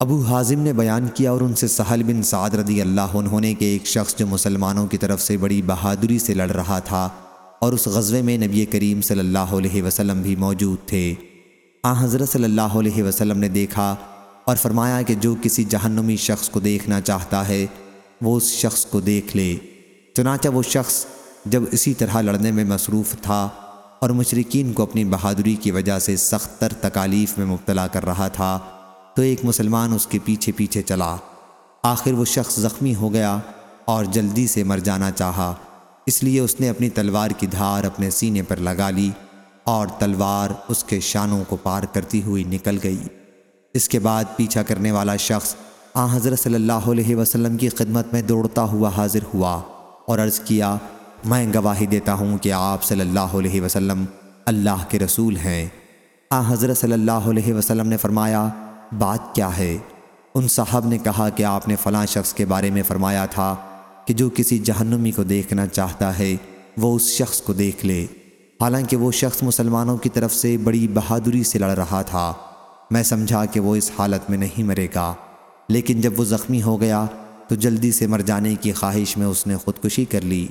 ابو حازم نے بیان کیا اور ان سے سہل بن سعد رضی اللہ عنہ نے کہ ایک شخص جو مسلمانوں کی طرف سے بڑی بہادری سے لڑ رہا تھا اور اس غزوے میں نبی کریم صلی اللہ علیہ وسلم بھی موجود تھے۔ آ حضرت صلی اللہ علیہ وسلم نے دیکھا اور فرمایا کہ جو کسی جہنمی شخص کو دیکھنا چاہتا ہے، وہ اس شخص کو دیکھ لے۔ چنانچہ وہ شخص جب اسی طرح لڑنے میں مصروف تھا اور مشرقین کو اپنی بہادری کی وجہ سے سخت تر تکالیف میں مبتلا کر رہا تھا تو ایک مسلمان اس کے پیچھے پیچھے چلا۔ آخر وہ شخص زخمی ہو گیا اور جلدی سے مر جانا چاہا۔ اس لیے اس نے اپنی تلوار کی دھار اپنے سینے پر لگا لی اور تلوار اس کے شانوں کو پار کرتی ہوئی نکل گئی۔ اس کے بعد پیچھا کرنے والا شخص آ حضرت صلی اللہ علیہ وسلم کی خدمت میں دوڑتا ہوا حاضر ہوا اور عرض کیا، میں گواہی دیتا ہوں کہ آپ صلی اللہ علیہ وسلم اللہ کے رسول ہیں۔ آ حضرت صلی اللہ علیہ وسلم نے فرمایا بات کیا ہے؟ ان صاحب نے کہا کہ آپ نے فلاں شخص کے بارے میں فرمایا تھا کہ جو کسی جہنمی کو دیکھنا چاہتا ہے، وہ اس شخص کو دیکھ لے۔ حالانکہ وہ شخص مسلمانوں کی طرف سے بڑی بہادری سے لڑ رہا تھا۔ میں سمجھا کہ وہ اس حالت میں نہیں مرے گا۔ لیکن جب وہ زخمی ہو گیا، تو جلدی سے مر جانے کی خواہش میں اس نے خودکشی کر لی۔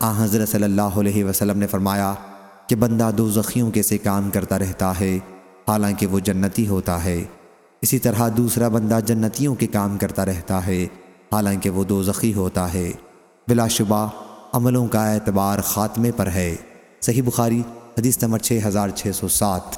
آ، حضرت صلی اللہ علیہ وسلم نے فرمایا کہ بندہ دو زخیوں کے سے کام کرتا رہتا ہے، حالانکہ وہ جنتی ہوتا ہے۔ اسی طرح دوسرا بندہ جنتیوں کے کام کرتا رہتا ہے، حالانکہ وہ دوزخی ہوتا ہے۔ بلا شبہ، عملوں کا اعتبار خاتمے پر ہے۔ صحیح بخاری، حدیث نمبر 6607